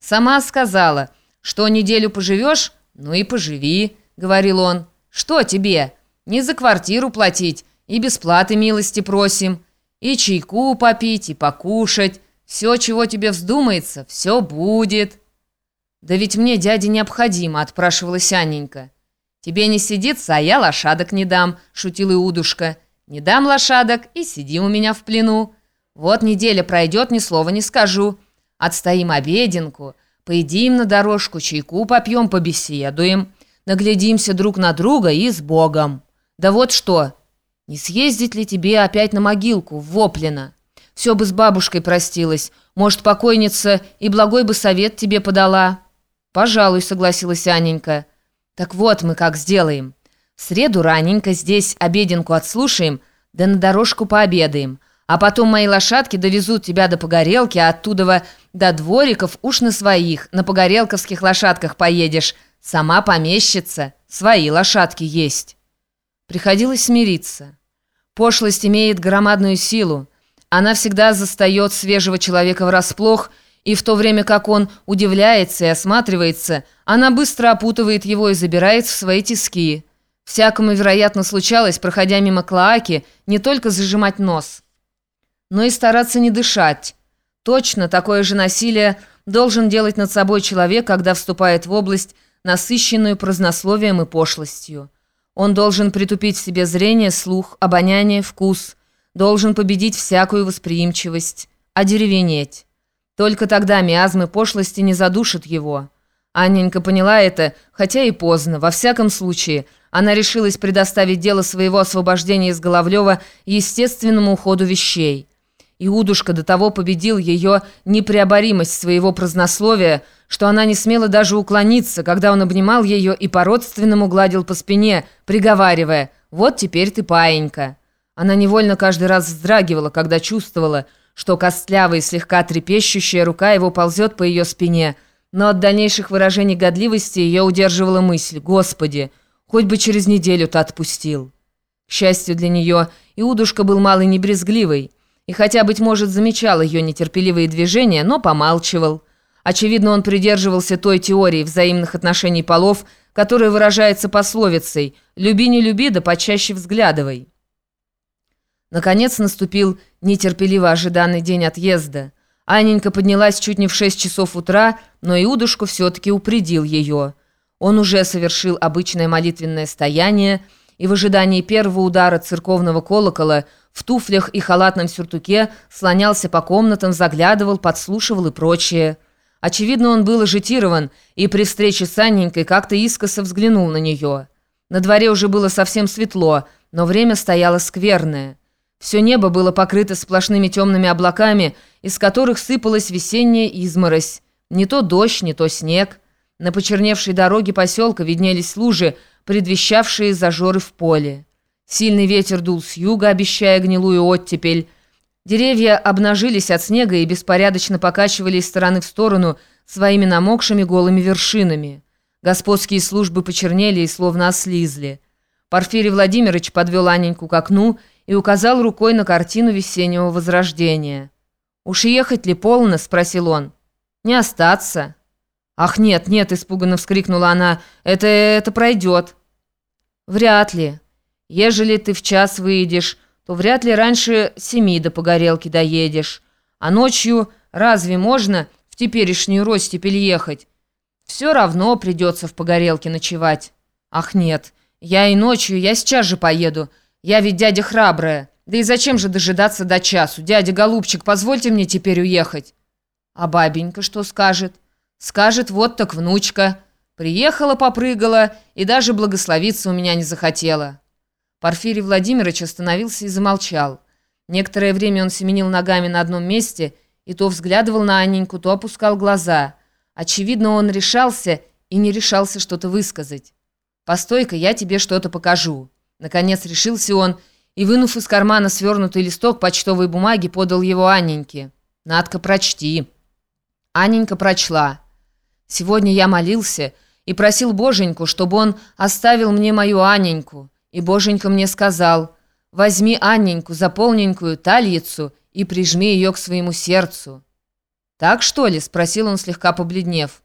Сама сказала, что неделю поживешь, ну и поживи, говорил он. Что тебе? Не за квартиру платить, и бесплаты милости просим, и чайку попить, и покушать. Все, чего тебе вздумается, все будет. Да ведь мне, дядя, необходимо, отпрашивалась Анненька. Тебе не сидится, а я лошадок не дам, шутил Иудушка. Не дам лошадок и сиди у меня в плену. Вот неделя пройдет, ни слова не скажу. Отстоим обеденку, поедим на дорожку, чайку попьем, побеседуем, наглядимся друг на друга и с Богом. Да вот что, не съездить ли тебе опять на могилку в Воплино? Все бы с бабушкой простилась, может, покойница и благой бы совет тебе подала. Пожалуй, согласилась Аненька. Так вот мы как сделаем. В среду раненько здесь обеденку отслушаем, да на дорожку пообедаем, а потом мои лошадки довезут тебя до Погорелки, а оттуда до двориков уж на своих, на погорелковских лошадках поедешь. Сама помещица, свои лошадки есть». Приходилось смириться. Пошлость имеет громадную силу. Она всегда застает свежего человека врасплох, и в то время как он удивляется и осматривается, она быстро опутывает его и забирает в свои тиски. Всякому, вероятно, случалось, проходя мимо Клоаки, не только зажимать нос, но и стараться не дышать. Точно такое же насилие должен делать над собой человек, когда вступает в область, насыщенную празднословием и пошлостью. Он должен притупить в себе зрение, слух, обоняние, вкус, должен победить всякую восприимчивость, одеревенеть. Только тогда миазмы пошлости не задушат его. Анненька поняла это, хотя и поздно, во всяком случае – она решилась предоставить дело своего освобождения из Головлева естественному уходу вещей. Иудушка до того победил ее непреоборимость своего празднословия, что она не смела даже уклониться, когда он обнимал ее и по-родственному гладил по спине, приговаривая «Вот теперь ты паенька». Она невольно каждый раз вздрагивала, когда чувствовала, что костлявая и слегка трепещущая рука его ползет по ее спине, но от дальнейших выражений годливости ее удерживала мысль «Господи!» Хоть бы через неделю-то отпустил. К счастью для нее, Иудушка был малый небрезгливый, и хотя, быть может, замечал ее нетерпеливые движения, но помалчивал. Очевидно, он придерживался той теории взаимных отношений полов, которая выражается пословицей «люби, не люби, да почаще взглядывай». Наконец наступил нетерпеливо ожиданный день отъезда. Анненька поднялась чуть не в шесть часов утра, но Иудушка все-таки упредил ее – он уже совершил обычное молитвенное стояние и в ожидании первого удара церковного колокола в туфлях и халатном сюртуке слонялся по комнатам, заглядывал, подслушивал и прочее. Очевидно, он был ажитирован и при встрече с Анненькой как-то искоса взглянул на нее. На дворе уже было совсем светло, но время стояло скверное. Все небо было покрыто сплошными темными облаками, из которых сыпалась весенняя изморозь. Не то дождь, не то снег. На почерневшей дороге поселка виднелись лужи, предвещавшие зажоры в поле. Сильный ветер дул с юга, обещая гнилую оттепель. Деревья обнажились от снега и беспорядочно покачивали из стороны в сторону своими намокшими голыми вершинами. Господские службы почернели и словно ослизли. Порфирий Владимирович подвел Аненьку к окну и указал рукой на картину весеннего возрождения. «Уж ехать ли полно?» – спросил он. «Не остаться». «Ах, нет, нет!» – испуганно вскрикнула она. «Это... это пройдет». «Вряд ли. Ежели ты в час выйдешь, то вряд ли раньше семи до погорелки доедешь. А ночью разве можно в теперешнюю ростепель ехать? Все равно придется в погорелке ночевать. Ах, нет, я и ночью, я сейчас же поеду. Я ведь дядя храбрая. Да и зачем же дожидаться до часу? Дядя Голубчик, позвольте мне теперь уехать». «А бабенька что скажет?» Скажет, вот так внучка. Приехала, попрыгала и даже благословиться у меня не захотела. Порфирий Владимирович остановился и замолчал. Некоторое время он семенил ногами на одном месте и то взглядывал на Анненьку, то опускал глаза. Очевидно, он решался и не решался что-то высказать. «Постой-ка, я тебе что-то покажу». Наконец решился он и, вынув из кармана свернутый листок почтовой бумаги, подал его Анненьке. «Надка, прочти». Анненька прочла. Сегодня я молился и просил Боженьку, чтобы он оставил мне мою Анненьку. И Боженька мне сказал, возьми Анненьку, заполненькую тальицу, и прижми ее к своему сердцу. «Так, что ли?» — спросил он, слегка побледнев.